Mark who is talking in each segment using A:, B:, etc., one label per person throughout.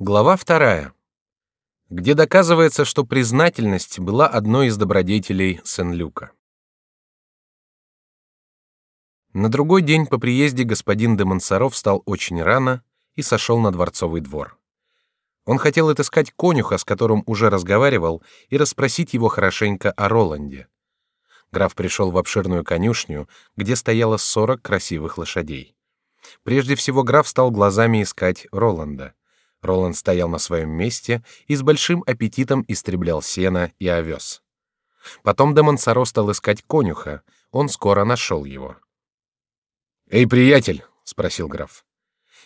A: Глава вторая, где доказывается, что признательность была одной из добродетелей Сен-Люка. На другой день по приезде господин де Монсоро встал очень рано и сошел на дворцовый двор. Он хотел отыскать конюха, с которым уже разговаривал, и расспросить его хорошенько о Роланде. Граф пришел в обширную конюшню, где стояло сорок красивых лошадей. Прежде всего граф стал глазами искать Роланда. Роланд стоял на своем месте и с большим аппетитом истреблял сено и овес. Потом де Монсоро стал искать конюха. Он скоро нашел его. «Эй, приятель!» — спросил граф.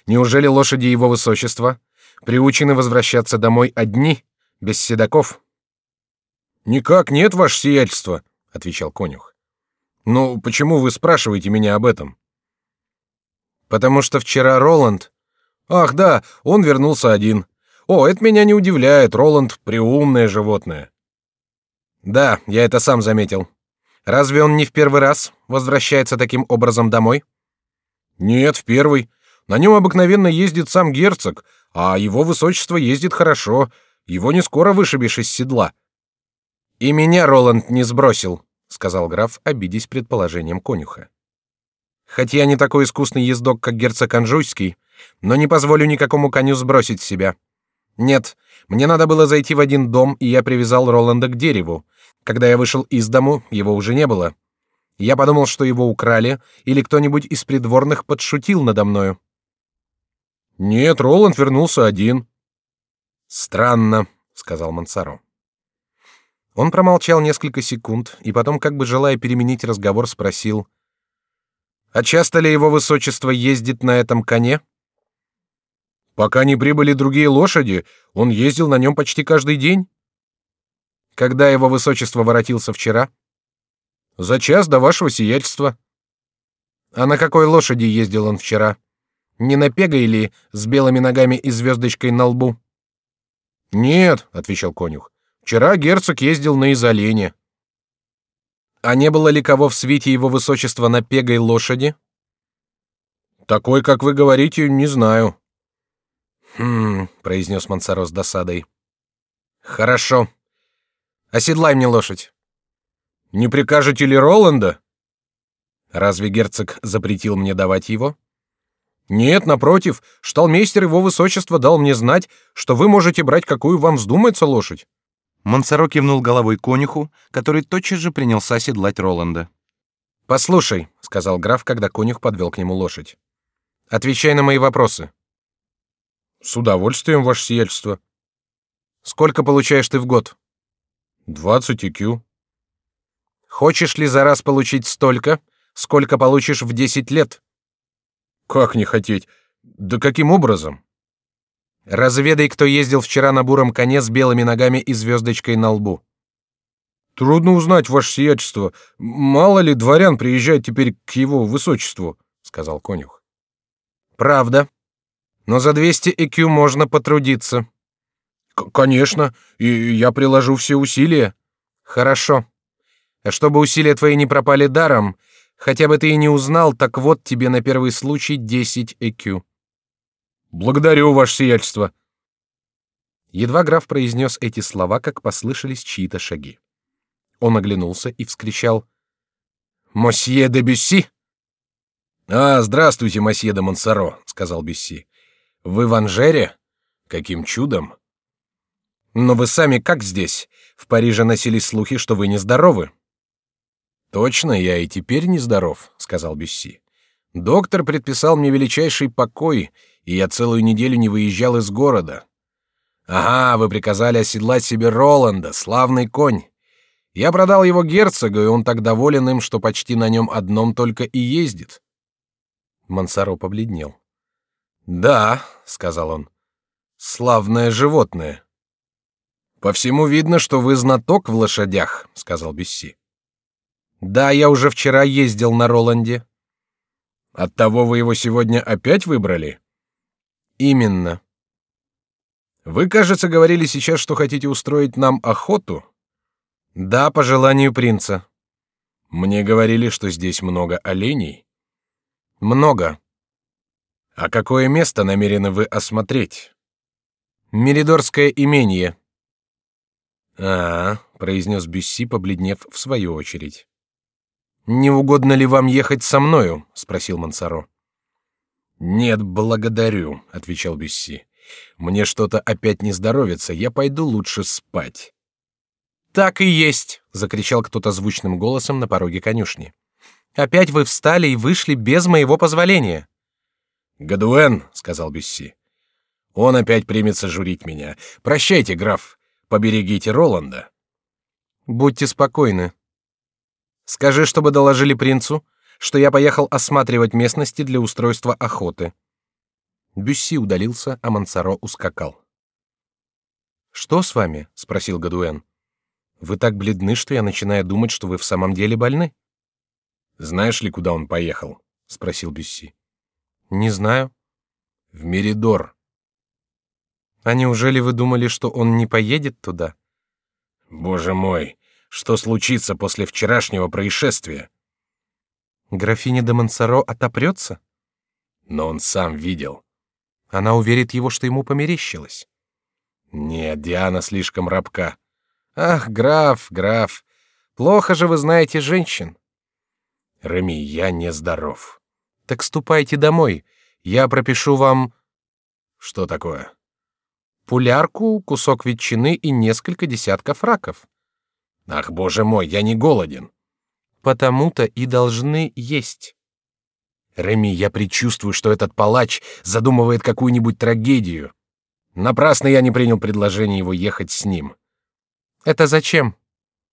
A: «Неужели лошади его высочества приучены возвращаться домой одни, без седаков?» «Никак нет, ваше сиятельство», — отвечал конюх. «Ну, почему вы спрашиваете меня об этом?» «Потому что вчера Роланд Ах, да, он вернулся один. О, это меня не удивляет, Роланд приумное животное. Да, я это сам заметил. Разве он не в первый раз возвращается таким образом домой? Нет, в первый. На нем обыкновенно ездит сам герцог, а его высочество ездит хорошо. Его не скоро вышибешь из седла. И меня Роланд не сбросил, сказал граф, обидясь предположением конюха. Хоть я не такой искусный ездок, как герцог Анжуйский, но не позволю никакому коню сбросить себя. Нет, мне надо было зайти в один дом, и я привязал Роланда к дереву. Когда я вышел из дому, его уже не было. Я подумал, что его украли, или кто-нибудь из придворных подшутил надо мною. Нет, Роланд вернулся один. Странно, сказал Мансаро. Он промолчал несколько секунд и потом, как бы желая переменить разговор, спросил: "А часто ли его высочество ездит на этом коне?" Пока не прибыли другие лошади, он ездил на нем почти каждый день. Когда его высочество воротился вчера? За час до вашего сиятельства. А на какой лошади ездил он вчера? Не на пегой ли с белыми ногами и звездочкой на лбу? Нет, отвечал конюх. Вчера герцог ездил на изолене. А не было ли кого в свите его высочества на пегой лошади? Такой, как вы говорите, не знаю. Хм, произнес Мансаро с досадой. Хорошо. Оседлай мне лошадь. Не прикажете ли Роланда? Разве герцог запретил мне давать его? Нет, напротив, шталмейстер его высочества дал мне знать, что вы можете брать какую вам вздумается лошадь.
B: Мансаро кивнул головой конюху, который тотчас же принялся оседлать Роланда.
A: Послушай, сказал граф, когда конюх подвел к нему лошадь. Отвечай на мои вопросы. С удовольствием, ваше сиятельство. Сколько получаешь ты в год? Двадцать IQ. Хочешь ли за раз получить столько, сколько получишь в десять лет? Как не хотеть? Да каким образом? Разведай, кто ездил вчера на буром коне с белыми ногами и звездочкой на лбу. Трудно узнать, ваше сиятельство. Мало ли дворян приезжает теперь к его высочеству, сказал конюх. Правда, но за 200 EQ можно потрудиться. К конечно, и я приложу все усилия. Хорошо. А чтобы усилия твои не пропали даром, хотя бы ты и не узнал, так вот тебе на первый случай 10 EQ. Благодарю, ваше сиятельство. Едва граф произнес эти слова, как послышались чьи-то шаги. Он оглянулся и вскричал: "Мосье де Бюсси!" "А, здравствуйте, мосье де Монсоро", сказал Бюсси. Вы в Анжере? Каким чудом? Но вы сами как здесь? В Париже носились слухи, что вы нездоровы. Точно, я и теперь нездоров, сказал Бюсси. Доктор предписал мне величайший покой, и я целую неделю не выезжал из города. Ага, вы приказали оседлать себе Роланда, славный конь. Я продал его герцогу, и он так доволен им, что почти на нем одном только и ездит. Мансаро побледнел. Да, сказал он. Славное животное. По всему видно, что вы знаток в лошадях, сказал Бесси. Да, я уже вчера ездил на Роланде. Оттого вы его сегодня опять выбрали? Именно. Вы, кажется, говорили сейчас, что хотите устроить нам охоту. Да, по желанию принца. Мне говорили, что здесь много оленей. Много. А какое место намерены вы осмотреть? Меридорское имение. А, произнес Бюсси, побледнев в свою очередь. Не угодно ли вам ехать со мною? спросил Мансаро. Нет, благодарю, отвечал Бюсси. Мне что-то опять не здоровится, я пойду лучше спать. Так и есть, закричал кто-то звучным голосом на пороге конюшни. Опять вы встали и вышли без моего позволения. Гадуэн, сказал Бюсси. Он опять примется журить меня. Прощайте, граф. Поберегите Роланда. Будьте спокойны. Скажи, чтобы доложили принцу, что я поехал осматривать местности для устройства охоты. Бюсси удалился, а Мансаро ускакал. Что с вами? спросил Гадуэн. Вы так бледны, что я начинаю думать, что вы в самом деле больны. Знаешь ли, куда он поехал? спросил Бюсси. Не знаю. В Меридор. А неужели вы думали, что он не поедет туда? Боже мой, что случится после вчерашнего происшествия? Графиня де Монсоро отопрется? Но он сам видел. Она уверит его, что ему померещилось. Нет, Диана слишком рабка. Ах, граф, граф, плохо же вы знаете женщин. Реми, я не здоров. Так ступайте домой. Я пропишу вам. Что такое? Пулярку, кусок ветчины и несколько десятков раков. Ах, боже мой, я не голоден. Потому-то и должны есть. Реми, я предчувствую, что этот палач задумывает какую-нибудь трагедию. Напрасно я не принял предложение его ехать с ним. Это зачем?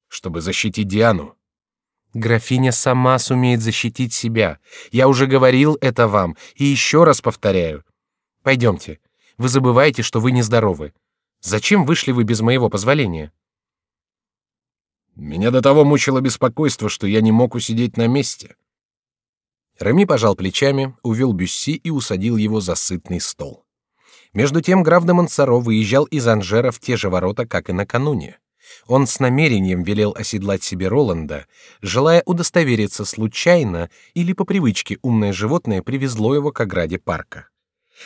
A: Чтобы защитить Диану. Графиня сама сумеет защитить себя. Я уже говорил это вам и еще раз повторяю. Пойдемте. Вы забываете, что вы нездоровы. Зачем вышли вы без моего позволения? Меня до того мучило беспокойство, что я не мог усидеть на месте. Реми пожал плечами, увел Бюсси и усадил его за сытный стол. Между тем граф де Монсоро выезжал из Анжера в те же ворота, как и накануне. Он с намерением велел оседлать себе Роланда, желая удостовериться, случайно или по привычке умное животное привезло его к ограде парка.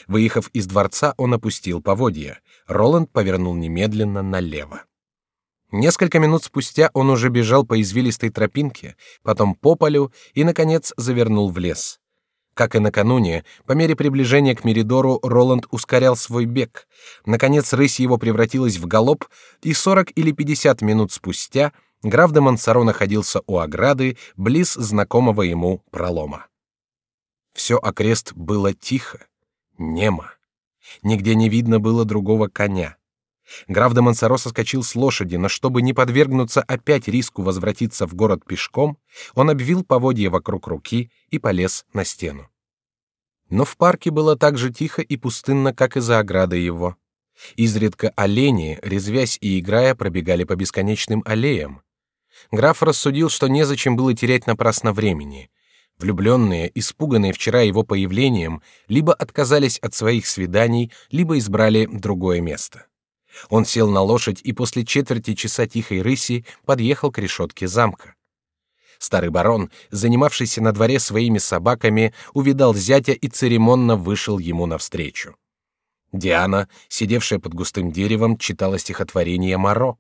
A: Выехав из дворца, он опустил поводья. Роланд повернул немедленно налево. Несколько минут спустя он уже бежал по извилистой тропинке, потом по полю и, наконец, завернул в лес. Как и накануне, по мере приближения к Меридору Роланд ускорял свой бег. Наконец рысь его превратилась в галоп, и сорок или пятьдесят минут спустя граф де Монсоро находился у ограды, близ знакомого ему пролома. Все окрест было тихо, немо. Нигде не видно было другого коня. Граф де Монсоро соскочил с лошади, но чтобы не подвергнуться опять риску возвратиться в город пешком, он обвил поводья вокруг руки и полез на стену. Но в парке было так же тихо и пустынно, как и за оградой его. Изредка олени, резвясь и играя, пробегали по бесконечным аллеям. Граф рассудил, что незачем было терять напрасно времени. Влюбленные, испуганные вчера его появлением, либо отказались от своих свиданий, либо избрали другое место. Он сел на лошадь и после четверти часа тихой рыси подъехал к решетке замка. Старый барон, занимавшийся на дворе своими собаками, увидал зятя и церемонно вышел ему навстречу. Диана, сидевшая под густым деревом, читала стихотворение Маро.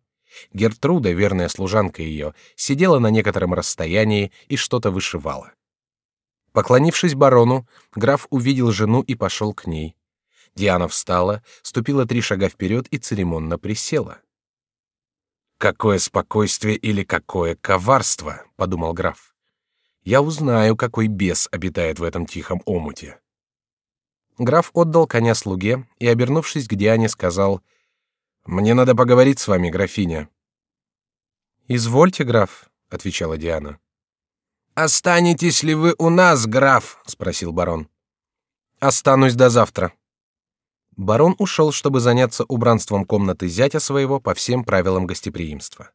A: Гертруда, верная служанка ее, сидела на некотором расстоянии и что-то вышивала. Поклонившись барону, граф увидел жену и пошел к ней. Диана встала, ступила три шага вперед и церемонно присела. Какое спокойствие или какое коварство, подумал граф. Я узнаю, какой бес обитает в этом тихом омуте. Граф отдал коня слуге и, обернувшись к Диане, сказал: "Мне надо поговорить с вами, графиня". "Извольте, граф", отвечала Диана. "Останетесь ли вы у нас, граф?" спросил барон. "Останусь до завтра" барон ушел, чтобы заняться убранством комнаты зятя своего по всем правилам гостеприимства.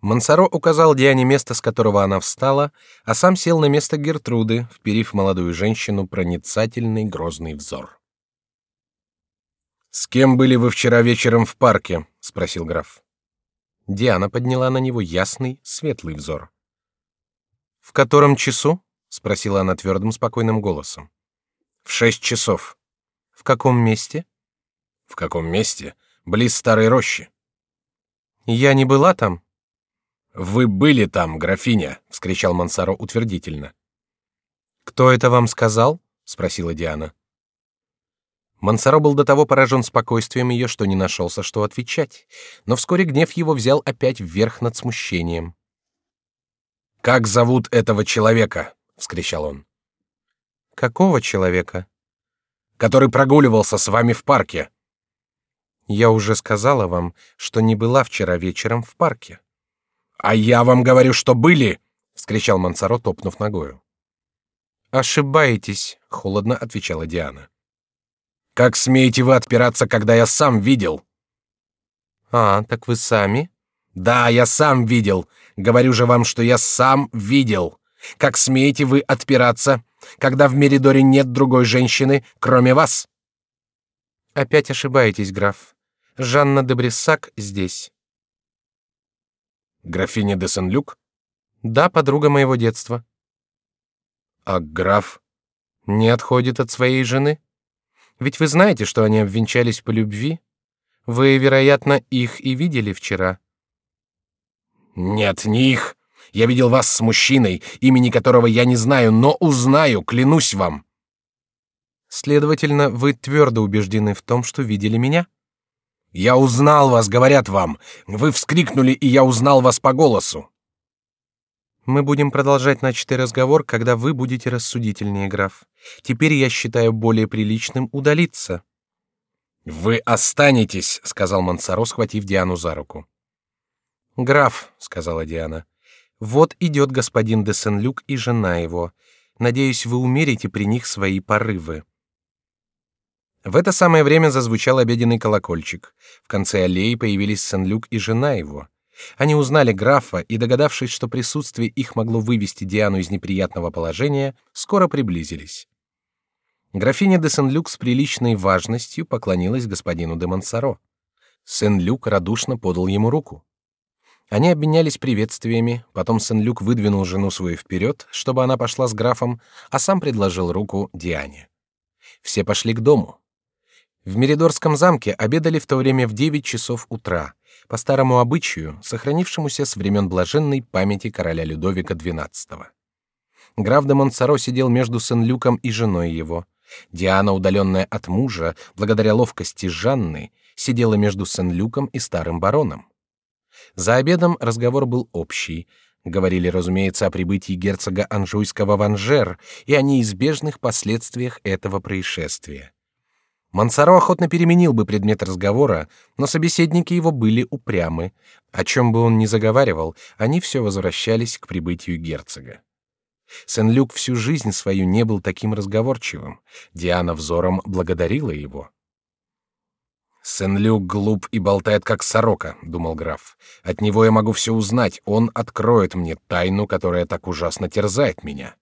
A: Мансаро указал Диане место, с которого она встала, а сам сел на место Гертруды, вперив в молодую женщину проницательный грозный взор. С кем были вы вчера вечером в парке? – спросил граф. Диана подняла на него ясный, светлый взор. В котором часу? – спросила она твердым, спокойным голосом. В шесть часов. В каком месте? В каком месте? Близ старой рощи.
C: Я не была там.
A: Вы были там, графиня, вскричал Мансаро утвердительно.
C: Кто это вам сказал? спросила Диана.
A: Мансаро был до того поражен спокойствием ее, что не нашелся, что отвечать, но вскоре гнев его взял опять вверх над смущением. Как зовут этого человека? вскричал он.
C: Какого человека?
A: Который прогуливался с вами в парке.
C: Я уже сказала вам, что не была вчера вечером в парке.
A: А я вам говорю, что были, вскричал Мансаро, топнув ногою.
C: Ошибаетесь, холодно отвечала Диана.
A: Как смеете вы отпираться, когда я сам видел?
C: А, так вы сами?
A: Да, я сам видел. Говорю же вам, что я сам видел. Как смеете вы отпираться, когда в Меридоре нет другой женщины, кроме вас?
C: Опять ошибаетесь, граф. Жанна де Брессак здесь.
A: Графиня де Сен-Люк?
C: Да, подруга моего детства.
A: А граф
C: не отходит от своей жены? Ведь вы знаете, что они обвенчались по любви. Вы, вероятно, их и видели вчера.
A: Нет, не их. Я видел вас с мужчиной, имени которого я не знаю, но узнаю, клянусь вам.
C: Следовательно, вы твердо убеждены в том, что видели меня?
A: Я узнал вас, говорят вам. Вы вскрикнули, и я узнал вас по голосу.
C: Мы будем продолжать начатый разговор, когда вы будете рассудительнее, граф. Теперь я считаю более приличным удалиться.
A: Вы останетесь, сказал Мансаро, схватив Диану за руку.
C: Граф, сказала Диана, вот идет господин де Сен-Люк и жена его. Надеюсь, вы умерите при них свои порывы. В это самое время зазвучал обеденный колокольчик. В конце аллеи появились Сен-Люк и жена его. Они узнали графа и, догадавшись, что присутствие их могло вывести Диану из неприятного положения, скоро приблизились. Графиня де Сен-Люк с приличной важностью поклонилась господину де Монсоро. Сен-Люк радушно подал ему руку. Они обменялись приветствиями, потом Сен-Люк выдвинул жену свою вперед, чтобы она пошла с графом, а сам предложил руку Диане. Все пошли к дому. В Меридорском замке обедали в то время в девять часов утра, по старому обычаю, сохранившемуся с времен блаженной памяти короля Людовика XII. Граф де Монсоро сидел между Сен-Люком и женой его. Диана, удаленная от мужа, благодаря ловкости Жанны, сидела между Сен-Люком и старым бароном. За обедом разговор был общий. Говорили, разумеется, о прибытии герцога Анжуйского в Анжер и о неизбежных последствиях этого происшествия. Мансаро охотно переменил бы предмет разговора, но собеседники его были упрямы. О чем бы он ни заговаривал, они все возвращались к прибытию герцога. Сен-Люк всю жизнь свою не был таким разговорчивым. Диана взором благодарила его. Сен-Люк глуп и болтает как сорока, думал граф. От него я могу все узнать. Он откроет мне тайну, которая так ужасно терзает меня.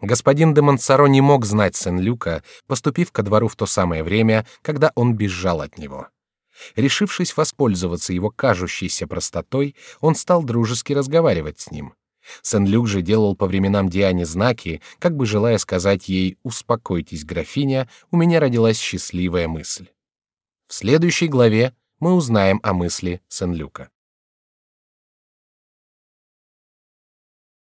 C: Господин де Монсоро не мог знать Сен-Люка, поступив ко двору в то самое время, когда он бежал от него. Решившись воспользоваться его кажущейся простотой, он стал дружески разговаривать с ним. Сен-Люк же делал по временам Диане знаки, как бы желая сказать ей «Успокойтесь, графиня, у меня родилась счастливая мысль». В следующей главе мы узнаем о мысли Сен-Люка.